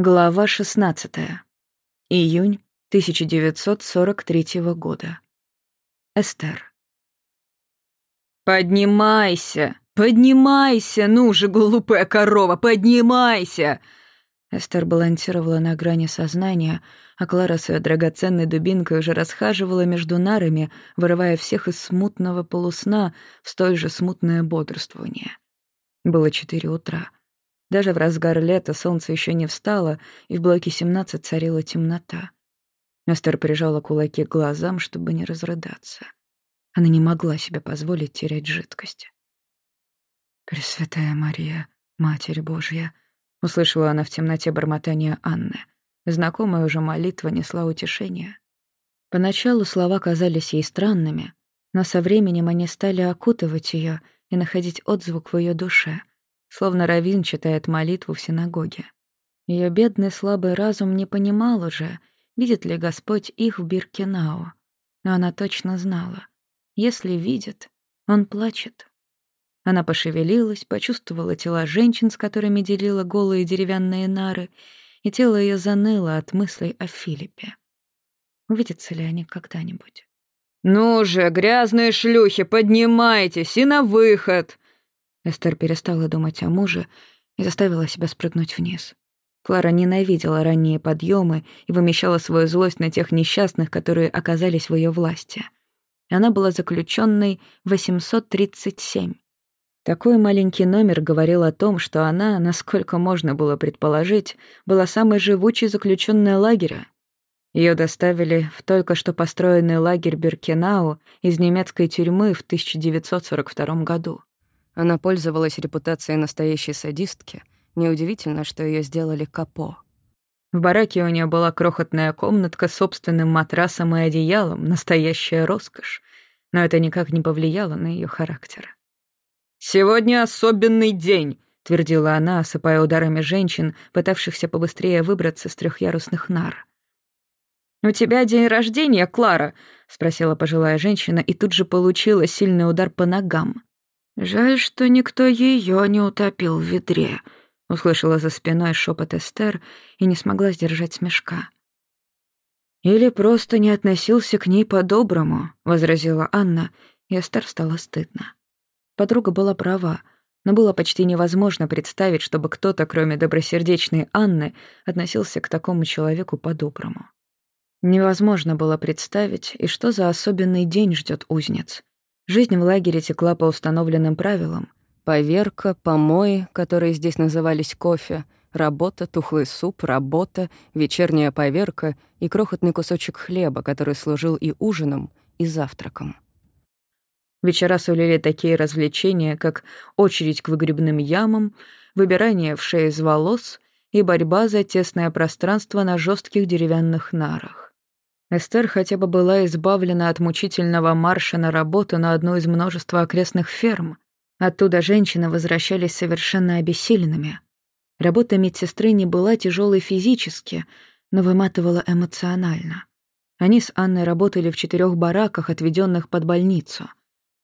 Глава 16. Июнь 1943 года. Эстер. «Поднимайся! Поднимайся! Ну же, глупая корова, поднимайся!» Эстер балансировала на грани сознания, а Клара своей драгоценной дубинкой уже расхаживала между нарами, вырывая всех из смутного полусна в столь же смутное бодрствование. Было четыре утра. Даже в разгар лета солнце еще не встало, и в блоке 17 царила темнота. Эстер прижала кулаки к глазам, чтобы не разрыдаться. Она не могла себе позволить терять жидкость. «Пресвятая Мария, Матерь Божья», — услышала она в темноте бормотание Анны. Знакомая уже молитва несла утешение. Поначалу слова казались ей странными, но со временем они стали окутывать ее и находить отзвук в ее душе — словно Равин читает молитву в синагоге. Ее бедный слабый разум не понимал уже, видит ли Господь их в Биркенау. Но она точно знала. Если видит, он плачет. Она пошевелилась, почувствовала тела женщин, с которыми делила голые деревянные нары, и тело ее заныло от мыслей о Филиппе. Увидятся ли они когда-нибудь? «Ну же, грязные шлюхи, поднимайтесь и на выход!» Эстер перестала думать о муже и заставила себя спрыгнуть вниз. Клара ненавидела ранние подъемы и вымещала свою злость на тех несчастных, которые оказались в ее власти. Она была заключенной 837. Такой маленький номер говорил о том, что она, насколько можно было предположить, была самой живучей заключенной лагеря. Ее доставили в только что построенный лагерь Биркенау из немецкой тюрьмы в 1942 году. Она пользовалась репутацией настоящей садистки. Неудивительно, что ее сделали капо. В бараке у нее была крохотная комнатка с собственным матрасом и одеялом, настоящая роскошь. Но это никак не повлияло на ее характер. «Сегодня особенный день», — твердила она, осыпая ударами женщин, пытавшихся побыстрее выбраться с трехъярусных нар. «У тебя день рождения, Клара?» — спросила пожилая женщина и тут же получила сильный удар по ногам. «Жаль, что никто ее не утопил в ведре», — услышала за спиной шепот Эстер и не смогла сдержать смешка. «Или просто не относился к ней по-доброму», — возразила Анна, и Эстер стало стыдно. Подруга была права, но было почти невозможно представить, чтобы кто-то, кроме добросердечной Анны, относился к такому человеку по-доброму. Невозможно было представить, и что за особенный день ждет узниц. Жизнь в лагере текла по установленным правилам. Поверка, помои, которые здесь назывались кофе, работа, тухлый суп, работа, вечерняя поверка и крохотный кусочек хлеба, который служил и ужином, и завтраком. Вечера сулили такие развлечения, как очередь к выгребным ямам, выбирание в шее из волос и борьба за тесное пространство на жестких деревянных нарах. Эстер хотя бы была избавлена от мучительного марша на работу на одну из множества окрестных ферм. Оттуда женщины возвращались совершенно обессиленными. Работа медсестры не была тяжелой физически, но выматывала эмоционально. Они с Анной работали в четырех бараках, отведенных под больницу.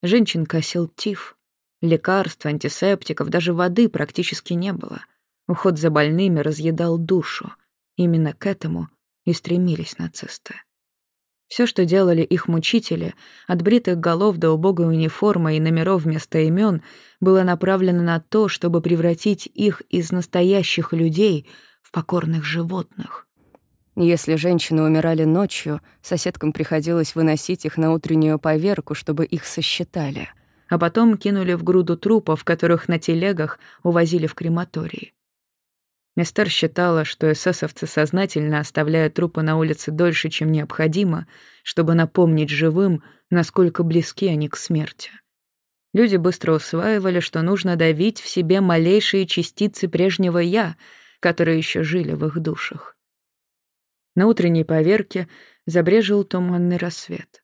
Женщин косил тиф. Лекарств, антисептиков, даже воды практически не было. Уход за больными разъедал душу. Именно к этому и стремились нацисты. Все, что делали их мучители, от бритых голов до убогой униформы и номеров вместо имен, было направлено на то, чтобы превратить их из настоящих людей в покорных животных. Если женщины умирали ночью, соседкам приходилось выносить их на утреннюю поверку, чтобы их сосчитали, а потом кинули в груду трупов, которых на телегах увозили в крематории. Мистер считала, что эсэсовцы сознательно оставляют трупы на улице дольше, чем необходимо, чтобы напомнить живым, насколько близки они к смерти. Люди быстро усваивали, что нужно давить в себе малейшие частицы прежнего «я», которые еще жили в их душах. На утренней поверке забрежил туманный рассвет.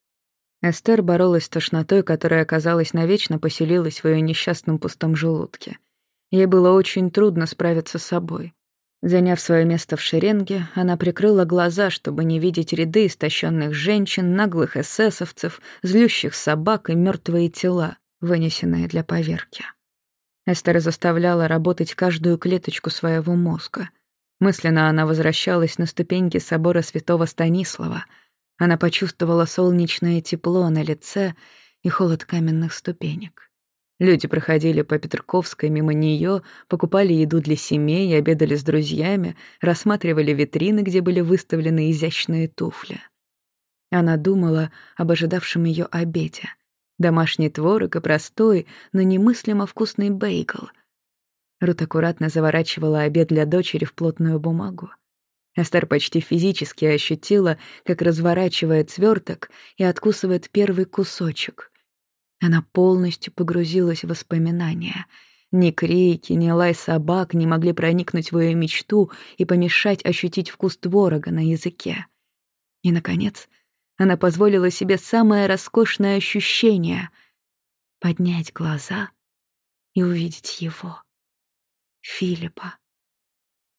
Эстер боролась с тошнотой, которая, казалось, навечно поселилась в ее несчастном пустом желудке. Ей было очень трудно справиться с собой. Заняв свое место в шеренге, она прикрыла глаза, чтобы не видеть ряды истощенных женщин, наглых эсэсовцев, злющих собак и мертвые тела, вынесенные для поверки. Эстер заставляла работать каждую клеточку своего мозга. Мысленно она возвращалась на ступеньки собора святого Станислава. Она почувствовала солнечное тепло на лице и холод каменных ступенек. Люди проходили по Петраковской мимо нее, покупали еду для семей, обедали с друзьями, рассматривали витрины, где были выставлены изящные туфли. Она думала об ожидавшем ее обеде. Домашний творог и простой, но немыслимо вкусный бейгл. Рут аккуратно заворачивала обед для дочери в плотную бумагу. Эстер почти физически ощутила, как разворачивает сверток и откусывает первый кусочек. Она полностью погрузилась в воспоминания. Ни крики, ни лай собак не могли проникнуть в ее мечту и помешать ощутить вкус творога на языке. И, наконец, она позволила себе самое роскошное ощущение — поднять глаза и увидеть его. Филиппа.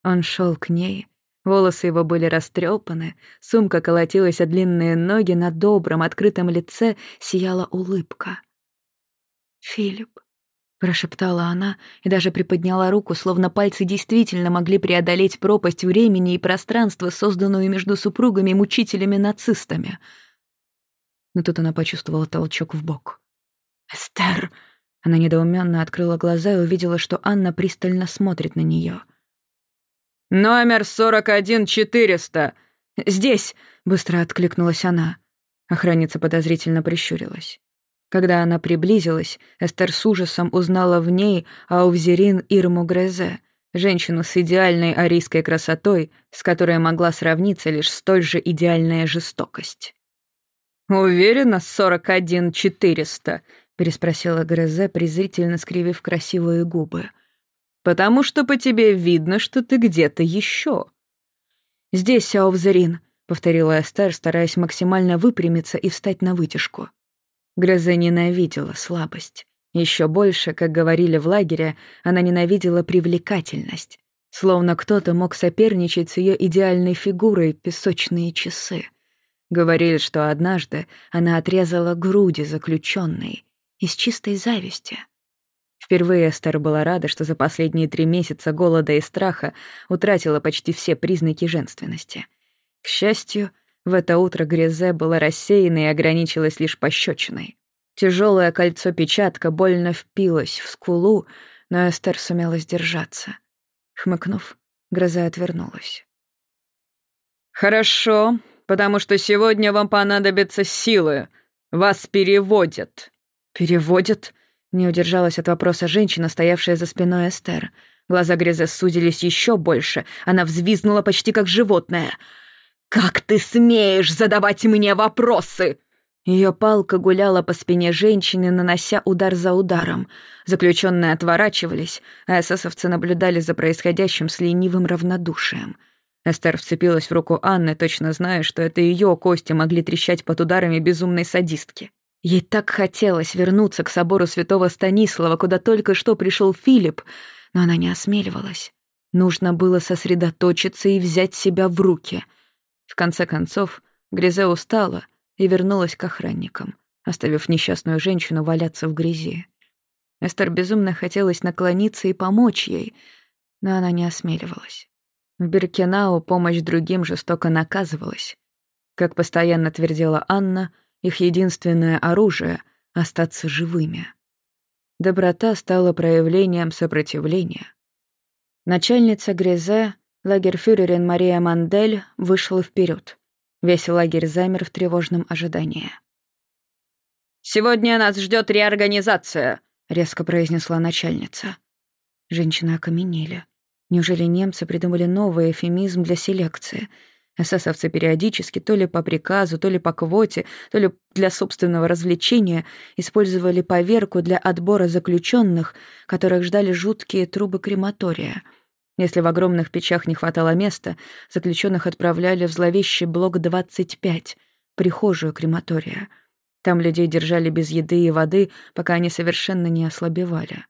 Он шел к ней, волосы его были растрепаны, сумка колотилась о длинные ноги, на добром, открытом лице сияла улыбка — «Филипп», — прошептала она и даже приподняла руку, словно пальцы действительно могли преодолеть пропасть времени и пространства, созданную между супругами-мучителями-нацистами. Но тут она почувствовала толчок в бок. «Эстер!» Она недоуменно открыла глаза и увидела, что Анна пристально смотрит на нее. «Номер 41400!» «Здесь!» — быстро откликнулась она. Охранница подозрительно прищурилась. Когда она приблизилась, Эстер с ужасом узнала в ней Аувзерин Ирму Грезе, женщину с идеальной арийской красотой, с которой могла сравниться лишь столь же идеальная жестокость. «Уверена, сорок один четыреста?» — переспросила Грезе, презрительно скривив красивые губы. «Потому что по тебе видно, что ты где-то еще. «Здесь, Аувзерин», — повторила Эстер, стараясь максимально выпрямиться и встать на вытяжку. Гроза ненавидела слабость. Еще больше, как говорили в лагере, она ненавидела привлекательность. Словно кто-то мог соперничать с ее идеальной фигурой песочные часы. Говорили, что однажды она отрезала груди заключенной из чистой зависти. Впервые Эстер была рада, что за последние три месяца голода и страха утратила почти все признаки женственности. К счастью, в это утро Гризе была рассеяна и ограничилась лишь пощечиной. Тяжелое кольцо-печатка больно впилось в скулу, но Эстер сумела сдержаться. Хмыкнув, Гроза отвернулась. «Хорошо, потому что сегодня вам понадобятся силы. Вас переводят». «Переводят?» — не удержалась от вопроса женщина, стоявшая за спиной Эстер. Глаза Грезе сузились еще больше. Она взвизгнула почти как животное — «Как ты смеешь задавать мне вопросы?» Ее палка гуляла по спине женщины, нанося удар за ударом. Заключенные отворачивались, а эсэсовцы наблюдали за происходящим с ленивым равнодушием. Эстер вцепилась в руку Анны, точно зная, что это ее кости могли трещать под ударами безумной садистки. Ей так хотелось вернуться к собору святого Станислава, куда только что пришел Филипп, но она не осмеливалась. Нужно было сосредоточиться и взять себя в руки — в конце концов, Гризе устала и вернулась к охранникам, оставив несчастную женщину валяться в грязи. Эстер безумно хотелось наклониться и помочь ей, но она не осмеливалась. В Биркенау помощь другим жестоко наказывалась. Как постоянно твердила Анна, их единственное оружие — остаться живыми. Доброта стала проявлением сопротивления. Начальница Гризе Лагерфюрерин Мария Мандель вышла вперед. Весь лагерь замер в тревожном ожидании. «Сегодня нас ждет реорганизация», — резко произнесла начальница. Женщины окаменели. Неужели немцы придумали новый эфемизм для селекции? Эсэсовцы периодически, то ли по приказу, то ли по квоте, то ли для собственного развлечения, использовали поверку для отбора заключенных, которых ждали жуткие трубы крематория — если в огромных печах не хватало места, заключенных отправляли в зловещий блок 25, прихожую крематория. Там людей держали без еды и воды, пока они совершенно не ослабевали.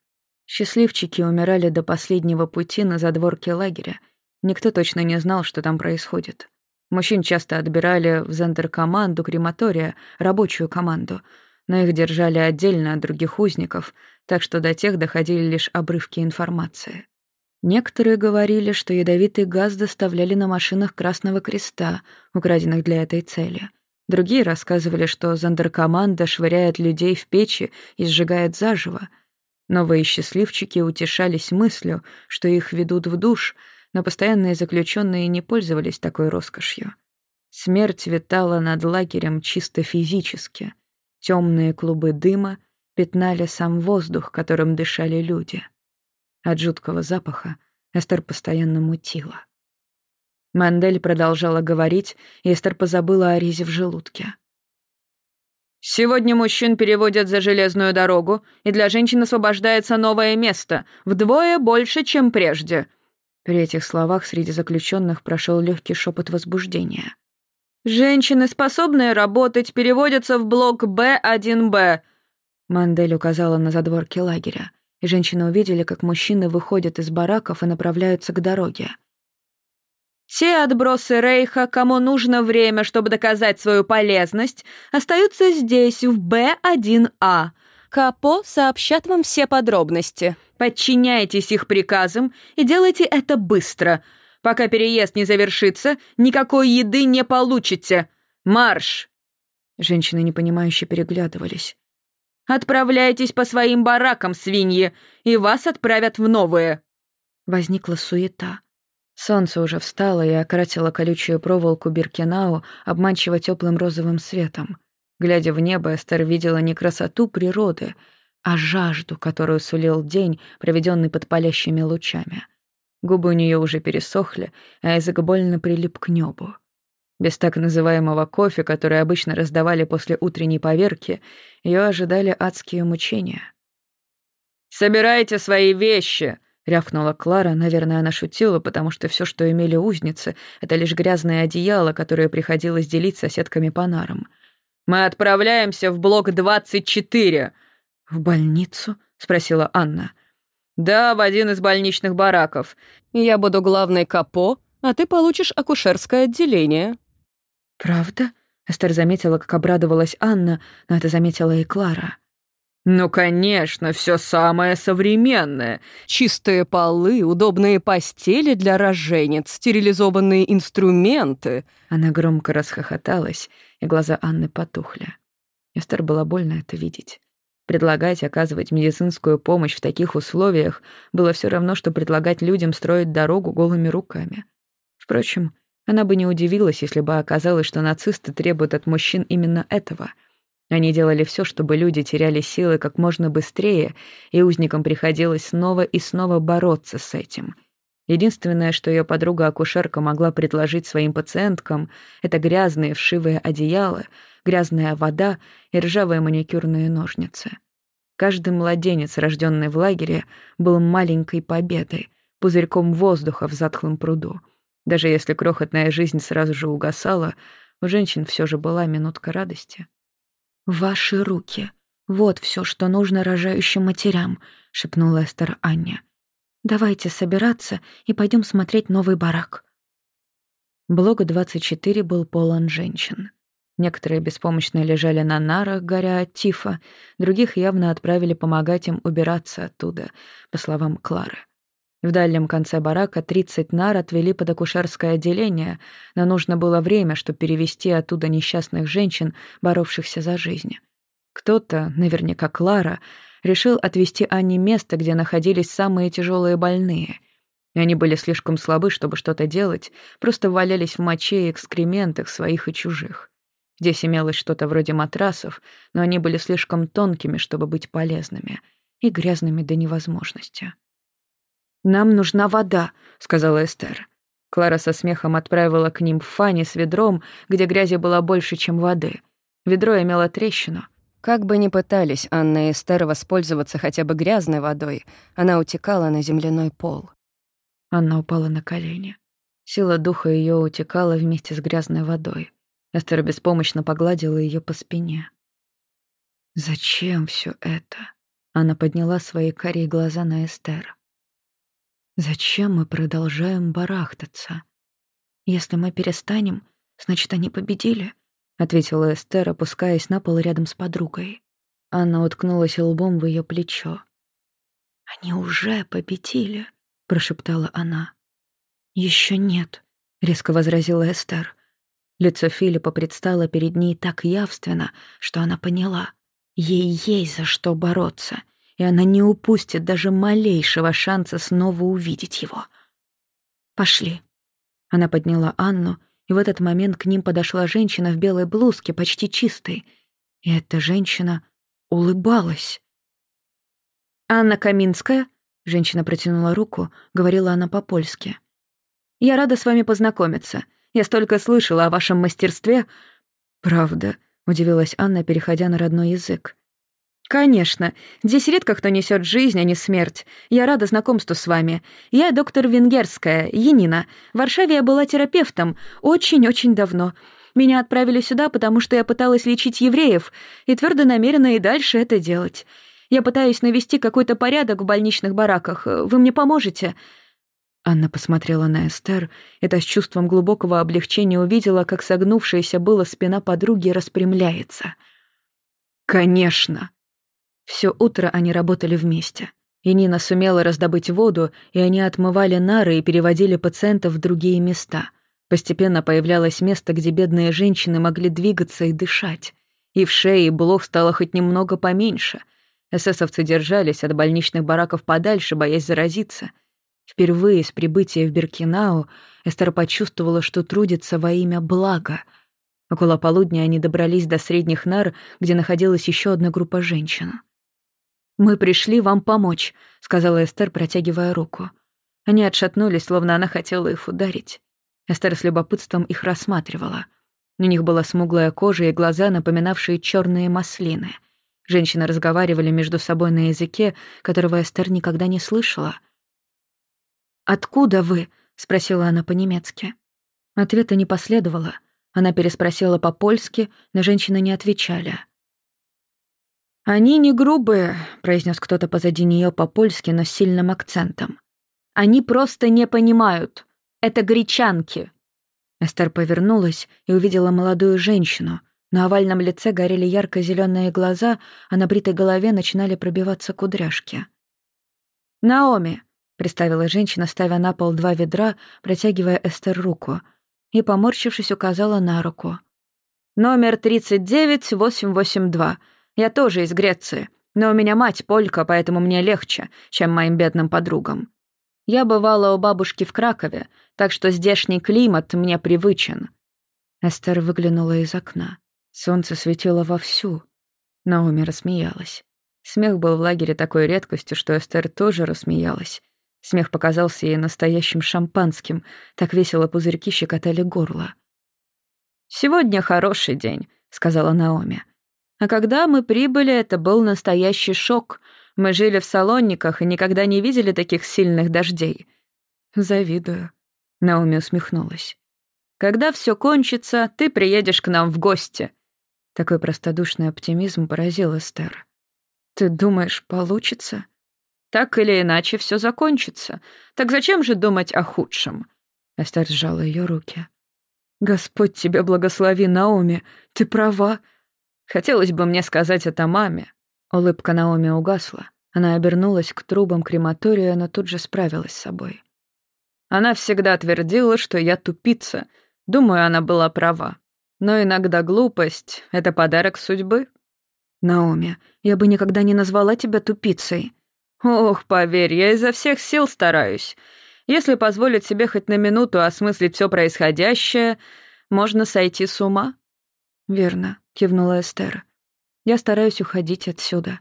Счастливчики умирали до последнего пути на задворке лагеря. Никто точно не знал, что там происходит. Мужчин часто отбирали в зендер-команду крематория, рабочую команду, но их держали отдельно от других узников, так что до тех доходили лишь обрывки информации. Некоторые говорили, что ядовитый газ доставляли на машинах Красного Креста, украденных для этой цели. Другие рассказывали, что зондеркоманда швыряет людей в печи и сжигает заживо. Новые счастливчики утешались мыслью, что их ведут в душ, но постоянные заключенные не пользовались такой роскошью. Смерть витала над лагерем чисто физически. Темные клубы дыма пятнали сам воздух, которым дышали люди. От жуткого запаха Эстер постоянно мутила. Мандель продолжала говорить, и Эстер позабыла о резе в желудке. «Сегодня мужчин переводят за железную дорогу, и для женщин освобождается новое место, вдвое больше, чем прежде». При этих словах среди заключенных прошел легкий шепот возбуждения. «Женщины, способные работать, переводятся в блок Б1Б», Мандель указала на задворки лагеря и женщины увидели, как мужчины выходят из бараков и направляются к дороге. Те отбросы Рейха, кому нужно время, чтобы доказать свою полезность, остаются здесь, в Б1А. Капо сообщат вам все подробности. Подчиняйтесь их приказам и делайте это быстро. Пока переезд не завершится, никакой еды не получите. Марш!» Женщины непонимающе переглядывались. Отправляйтесь по своим баракам, свиньи, и вас отправят в новые». Возникла суета. Солнце уже встало и окрасило колючую проволоку Биркенау обманчиво теплым розовым светом. Глядя в небо, Эстер видела не красоту природы, а жажду, которую сулил день, проведенный под палящими лучами. Губы у нее уже пересохли, а язык больно прилип к небу. Без так называемого кофе, который обычно раздавали после утренней поверки, ее ожидали адские мучения. «Собирайте свои вещи!» — рявкнула Клара. Наверное, она шутила, потому что все, что имели узницы, — это лишь грязное одеяло, которое приходилось делить соседками по нарам. «Мы отправляемся в блок 24!» «В больницу?» — спросила Анна. «Да, в один из больничных бараков. Я буду главной капо, а ты получишь акушерское отделение». «Правда?» — Эстер заметила, как обрадовалась Анна, но это заметила и Клара. «Ну, конечно, все самое современное. Чистые полы, удобные постели для роженец, стерилизованные инструменты». Она громко расхохоталась, и глаза Анны потухли. Эстер было больно это видеть. Предлагать оказывать медицинскую помощь в таких условиях было все равно, что предлагать людям строить дорогу голыми руками. Впрочем, она бы не удивилась, если бы оказалось, что нацисты требуют от мужчин именно этого. Они делали все, чтобы люди теряли силы как можно быстрее, и узникам приходилось снова и снова бороться с этим. Единственное, что ее подруга-акушерка могла предложить своим пациенткам, это грязные вшивые одеяла, грязная вода и ржавые маникюрные ножницы. Каждый младенец, рожденный в лагере, был маленькой победой, пузырьком воздуха в затхлом пруду — даже если крохотная жизнь сразу же угасала, у женщин все же была минутка радости. «Ваши руки. Вот все, что нужно рожающим матерям», — шепнула Эстер Анне. «Давайте собираться и пойдем смотреть новый барак». Блок 24 был полон женщин. Некоторые беспомощно лежали на нарах, горя от тифа, других явно отправили помогать им убираться оттуда, по словам Клары. В дальнем конце барака 30 нар отвели под акушерское отделение, но нужно было время, чтобы перевести оттуда несчастных женщин, боровшихся за жизнь. Кто-то, наверняка Клара, решил отвести Анне место, где находились самые тяжелые больные. Они были слишком слабы, чтобы что-то делать, просто валялись в моче и экскрементах своих и чужих. Здесь имелось что-то вроде матрасов, но они были слишком тонкими, чтобы быть полезными, и грязными до невозможности. «Нам нужна вода», — сказала Эстер. Клара со смехом отправила к ним Фанни с ведром, где грязи было больше, чем воды. Ведро имело трещину. Как бы ни пытались Анна и Эстер воспользоваться хотя бы грязной водой, она утекала на земляной пол. Анна упала на колени. Сила духа ее утекала вместе с грязной водой. Эстер беспомощно погладила ее по спине. «Зачем все это?» Она подняла свои карие глаза на Эстер. Зачем мы продолжаем барахтаться? Если мы перестанем, значит, они победили, ответила Эстер, опускаясь на пол рядом с подругой. Анна уткнулась лбом в ее плечо. Они уже победили, прошептала она. Еще нет», — резко возразила Эстер. Лицо Филиппа предстало перед ней так явственно, что она поняла. Ей есть за что бороться, и она не упустит даже малейшего шанса снова увидеть его. «Пошли». Она подняла Анну, и в этот момент к ним подошла женщина в белой блузке, почти чистой. И эта женщина улыбалась. «Анна Каминская?» — женщина протянула руку, говорила она по-польски. «Я рада с вами познакомиться. Я столько слышала о вашем мастерстве». «Правда?» — удивилась Анна, переходя на родной язык. «Конечно. Здесь редко кто несет жизнь, а не смерть. Я рада знакомству с вами. Я доктор Венгерская, Янина. В Варшаве я была терапевтом. Очень-очень давно. Меня отправили сюда, потому что я пыталась лечить евреев, и твердо намерена и дальше это делать. Я пытаюсь навести какой-то порядок в больничных бараках. Вы мне поможете?» Анна посмотрела на Эстер, и та с чувством глубокого облегчения увидела, как согнувшаяся была спина подруги распрямляется. «Конечно!» Все утро они работали вместе. И Нина сумела раздобыть воду, и они отмывали нары и переводили пациентов в другие места. Постепенно появлялось место, где бедные женщины могли двигаться и дышать. И в шее блох стало хоть немного поменьше. Эсэсовцы держались от больничных бараков подальше, боясь заразиться — Впервые с прибытия в Беркинау Эстер почувствовала, что трудится во имя блага. Около полудня они добрались до средних нар, где находилась еще одна группа женщин. «Мы пришли вам помочь», — сказала Эстер, протягивая руку. Они отшатнулись, словно она хотела их ударить. Эстер с любопытством их рассматривала. У них была смуглая кожа и глаза, напоминавшие черные маслины. Женщины разговаривали между собой на языке, которого Эстер никогда не слышала — «Откуда вы?» — спросила она по-немецки. Ответа не последовало. Она переспросила по-польски, но женщины не отвечали. «Они не грубые», — произнес кто-то позади нее по-польски, но с сильным акцентом. «Они просто не понимают. Это гречанки». Эстер повернулась и увидела молодую женщину. На овальном лице горели ярко зеленые глаза, а на бритой голове начинали пробиваться кудряшки. «Наоми», Представила женщина, ставя на пол два ведра, протягивая Эстер руку, и, поморщившись, указала на руку. «Номер 39882. Я тоже из Греции, но у меня мать полька, поэтому мне легче, чем моим бедным подругам. Я бывала у бабушки в Кракове, так что здешний климат мне привычен». Эстер выглянула из окна. Солнце светило вовсю. Наоми рассмеялась. Смех был в лагере такой редкостью, что Эстер тоже рассмеялась. Смех показался ей настоящим шампанским, так весело пузырьки щекотали горло. «Сегодня хороший день», — сказала Наоми. «А когда мы прибыли, это был настоящий шок. Мы жили в Салониках и никогда не видели таких сильных дождей». «Завидую», — Наоми усмехнулась. «Когда все кончится, ты приедешь к нам в гости». Такой простодушный оптимизм поразил Эстер. «Ты думаешь, получится?» Так или иначе все закончится. Так зачем же думать о худшем?» Эстер сжала ее руки. «Господь тебя благослови, Наоми, ты права. Хотелось бы мне сказать это маме». Улыбка Наоми угасла. Она обернулась к трубам крематория, но тут же справилась с собой. Она всегда твердила, что я тупица. Думаю, она была права. Но иногда глупость — это подарок судьбы. «Наоми, я бы никогда не назвала тебя тупицей», Ох, поверь, я изо всех сил стараюсь. Если позволить себе хоть на минуту осмыслить все происходящее, можно сойти с ума. Верно, кивнула Эстер. Я стараюсь уходить отсюда.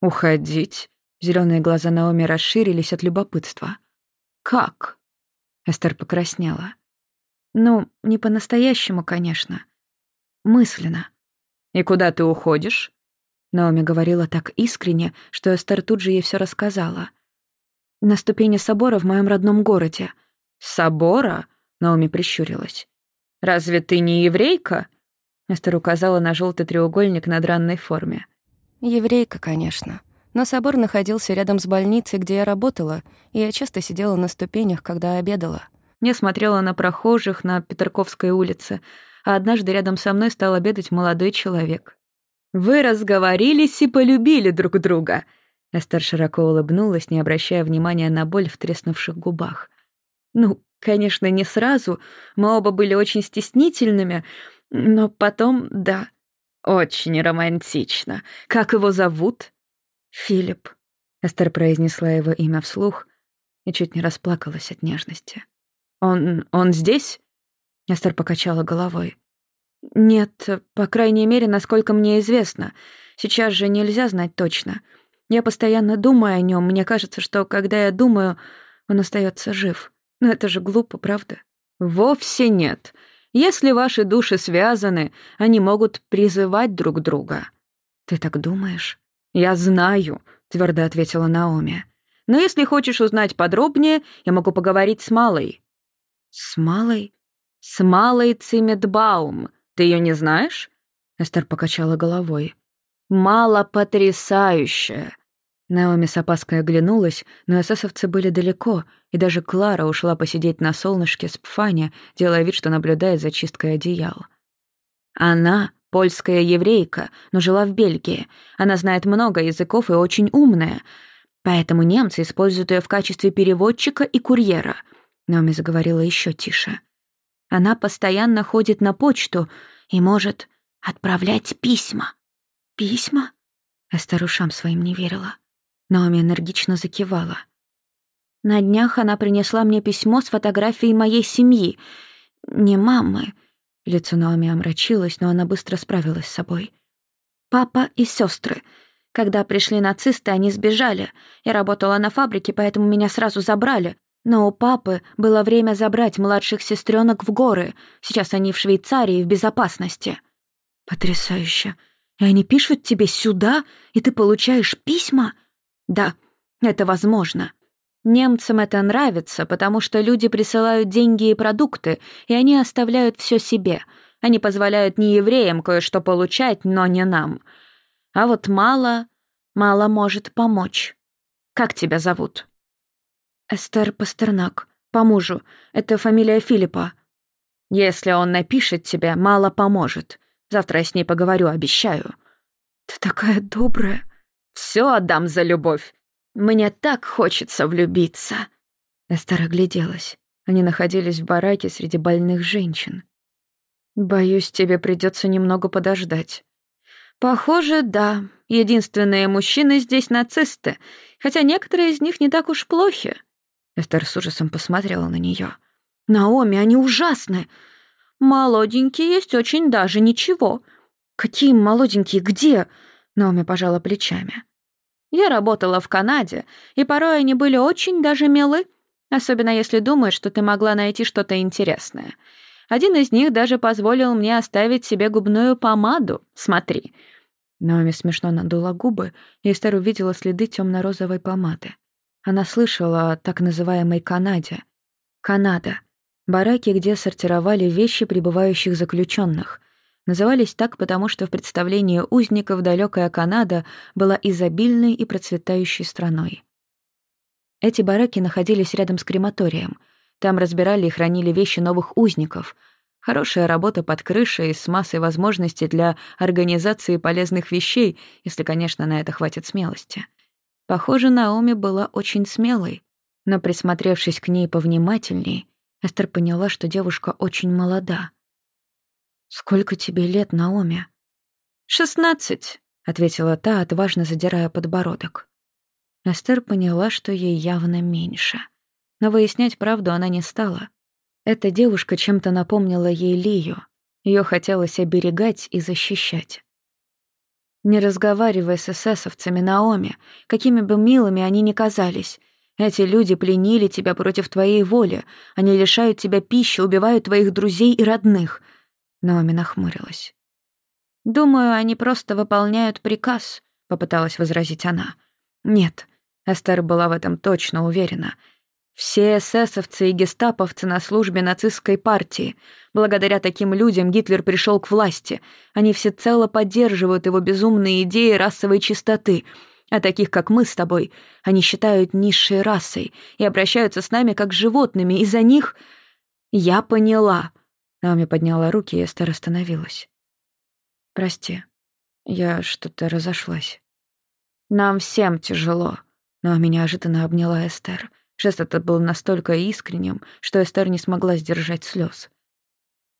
Уходить? Зеленые глаза Наоми расширились от любопытства. Как? Эстер покраснела. Ну, не по-настоящему, конечно. Мысленно. И куда ты уходишь? Наоми говорила так искренне, что Эстер тут же ей все рассказала. «На ступени собора в моем родном городе». «Собора?» — Наоми прищурилась. «Разве ты не еврейка?» Эстер указала на желтый треугольник на дранной форме. «Еврейка, конечно. Но собор находился рядом с больницей, где я работала, и я часто сидела на ступенях, когда обедала». Не смотрела на прохожих на Петерковской улице, а однажды рядом со мной стал обедать молодой человек. «Вы разговорились и полюбили друг друга». Эстер широко улыбнулась, не обращая внимания на боль в треснувших губах. «Ну, конечно, не сразу. Мы оба были очень стеснительными, но потом, да, очень романтично. Как его зовут?» «Филипп», — Эстер произнесла его имя вслух и чуть не расплакалась от нежности. «Он... он здесь?» Эстер покачала головой. «Нет, по крайней мере, насколько мне известно. Сейчас же нельзя знать точно. Я постоянно думаю о нем. Мне кажется, что когда я думаю, он остается жив. Но это же глупо, правда?» «Вовсе нет. Если ваши души связаны, они могут призывать друг друга». «Ты так думаешь?» «Я знаю», — твердо ответила Наоми. «Но если хочешь узнать подробнее, я могу поговорить с Малой». «С Малой?» «С Малой Цимметбаум. Ты ее не знаешь?» Эстер покачала головой. «Мало потрясающая!» Наоми с опаской оглянулась, но эсэсовцы были далеко, и даже Клара ушла посидеть на солнышке с Пфаня, делая вид, что наблюдает за чисткой одеял. Она — польская еврейка, но жила в Бельгии. Она знает много языков и очень умная. Поэтому немцы используют ее в качестве переводчика и курьера. Наоми заговорила еще тише. Она постоянно ходит на почту и может отправлять письма. Письма? Эстер ушам своим не верила. Наоми энергично закивала. На днях она принесла мне письмо с фотографией моей семьи. Не мамы. Лицо Наоми омрачилось, но она быстро справилась с собой. Папа и сестры. Когда пришли нацисты, они сбежали. Я работала на фабрике, поэтому меня сразу забрали. Но у папы было время забрать младших сестренок в горы. Сейчас они в Швейцарии в безопасности. Потрясающе. И они пишут тебе сюда, и ты получаешь письма? Да, это возможно. Немцам это нравится, потому что люди присылают деньги и продукты, и они оставляют все себе. Они позволяют не евреям кое-что получать, но не нам. А вот мало, мало может помочь. Как тебя зовут? «Эстер Пастернак. По мужу. Это фамилия Филиппа». «Если он напишет тебе, мало поможет. Завтра я с ней поговорю, обещаю». «Ты такая добрая». «Все отдам за любовь. Мне так хочется влюбиться». Эстер огляделась. Они находились в бараке среди больных женщин. «Боюсь, тебе придется немного подождать». «Похоже, да. Единственные мужчины здесь нацисты, хотя некоторые из них не так уж плохи. Эстер с ужасом посмотрела на нее. «Наоми, они ужасны! Молоденькие есть очень даже ничего. Какие молоденькие, где?» Наоми пожала плечами. «Я работала в Канаде, и порой они были очень даже милы, особенно если думаешь, что ты могла найти что-то интересное. Один из них даже позволил мне оставить себе губную помаду. Смотри». Наоми смешно надула губы, и Эстер увидела следы темно розовой помады. Она слышала о так называемой Канаде. Канада. Бараки, где сортировали вещи прибывающих заключенных. Назывались так, потому что в представлении узников далекая Канада была изобильной и процветающей страной. Эти бараки находились рядом с крематорием. Там разбирали и хранили вещи новых узников. Хорошая работа под крышей с массой возможностей для организации полезных вещей, если, конечно, на это хватит смелости. Похоже, Наоми была очень смелой, но, присмотревшись к ней повнимательней, Эстер поняла, что девушка очень молода. «Сколько тебе лет, Наоми?» «Шестнадцать», — ответила та, отважно задирая подбородок. Эстер поняла, что ей явно меньше. Но выяснять правду она не стала. Эта девушка чем-то напомнила ей Лию. Ее хотелось оберегать и защищать. Не разговаривай с эсэсовцами, Наоми, какими бы милыми они ни казались. Эти люди пленили тебя против твоей воли. Они лишают тебя пищи, убивают твоих друзей и родных. Наоми нахмурилась. «Думаю, они просто выполняют приказ», — попыталась возразить она. «Нет». Эстер была в этом точно уверена. Все эсэсовцы и гестаповцы на службе нацистской партии. Благодаря таким людям Гитлер пришел к власти. Они всецело поддерживают его безумные идеи расовой чистоты. А таких, как мы с тобой, они считают низшей расой и обращаются с нами как с животными. Из-за них... Я поняла. Наоми подняла руки, и Эстер остановилась. «Прости, я что-то разошлась». Нам всем тяжело. Меня неожиданно обняла Эстер. Жест этот был настолько искренним, что Эстер не смогла сдержать слез.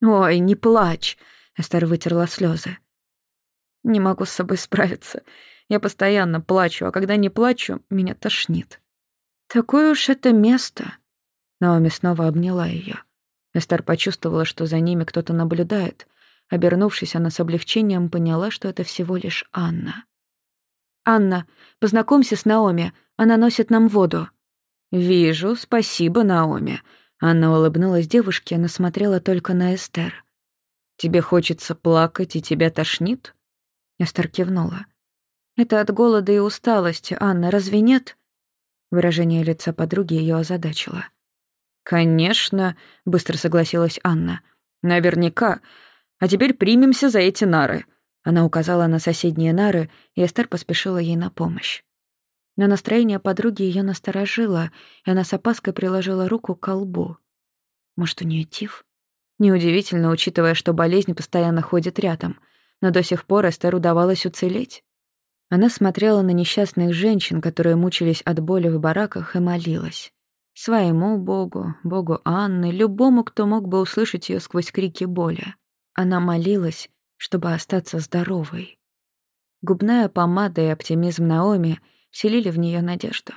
«Ой, не плачь!» — Эстер вытерла слезы. «Не могу с собой справиться. Я постоянно плачу, а когда не плачу, меня тошнит». «Такое уж это место!» Наоми снова обняла ее. Эстер почувствовала, что за ними кто-то наблюдает. Обернувшись, она с облегчением поняла, что это всего лишь Анна. «Анна, познакомься с Наоми, она носит нам воду». «Вижу, спасибо, Наоми». Анна улыбнулась девушке, но смотрела только на Эстер. «Тебе хочется плакать, и тебя тошнит?» Эстер кивнула. «Это от голода и усталости, Анна, разве нет?» Выражение лица подруги ее озадачило. «Конечно», — быстро согласилась Анна. «Наверняка. А теперь примемся за эти нары. Она указала на соседние нары, и Эстер поспешила ей на помощь. Но настроение подруги ее насторожило, и она с опаской приложила руку к колбу. Может, у нее тиф? Неудивительно, учитывая, что болезнь постоянно ходит рядом, но до сих пор Эстер удавалось уцелеть. Она смотрела на несчастных женщин, которые мучились от боли в бараках, и молилась. Своему богу, богу Анны, любому, кто мог бы услышать ее сквозь крики боли. Она молилась, чтобы остаться здоровой. Губная помада и оптимизм Наоми вселили в нее надежду.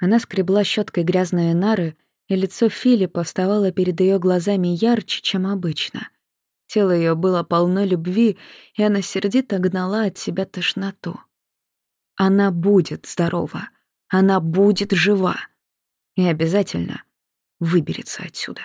Она скребла щеткой грязные нары, и лицо Филиппа вставало перед ее глазами ярче, чем обычно. Тело ее было полно любви, и она сердито гнала от себя тошноту. Она будет здорова, она будет жива и обязательно выберется отсюда.